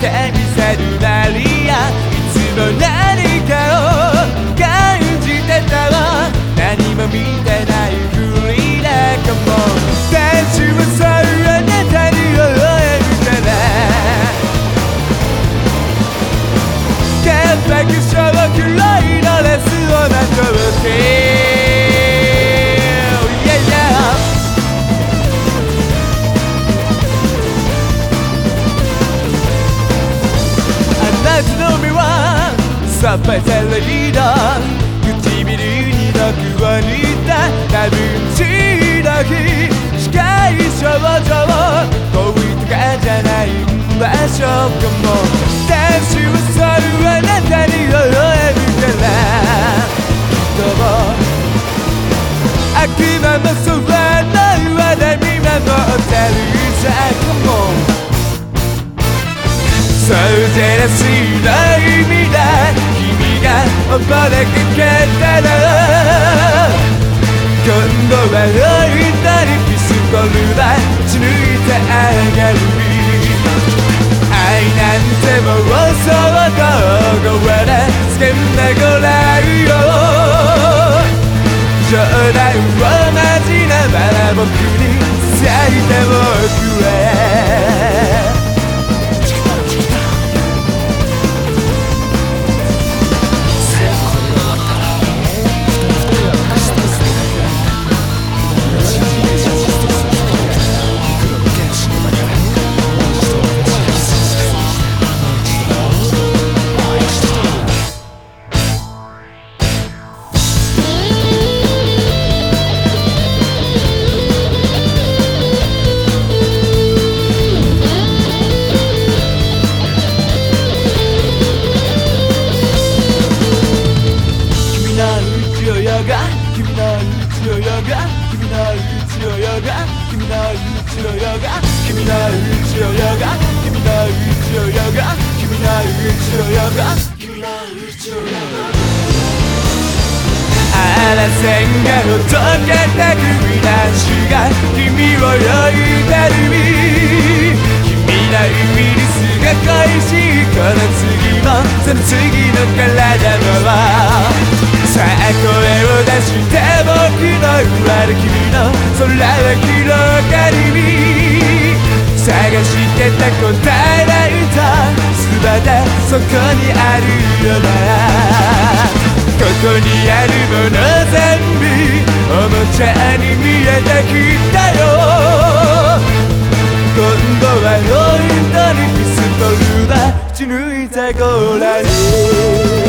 け見せるなりや。いつも何かを感じてたわ何も見てないふりだかも大事をそうあなたに応えるから。潔白色黒いドレスをまとってパパセリーダー唇に毒を煮た多分ちの日近い症状遠いとかじゃない場所かも私はそうあなたに応えるからどうも悪魔も空の上で見守ってるさかもそうが溺れかけたら今度は置いたりピストルだ血抜いてあげる愛なんてもうそうとこわれつけんでごらんよ冗談をまじながら僕に咲いておくれ。ちをよが君のうちをよが君のうちをよが君のうちをよが君のうちをよがあら線がほどけた首なしが君を酔いたるみ君のウイルスが恋しいこの次もその次の体もさあ声を出して僕の上で君の空は広がりに探してた答えないと全てそこにあるよなここにあるもの全部おもちゃに見えてきたよ。今度は本当にピストルだ打ち抜いてごらん。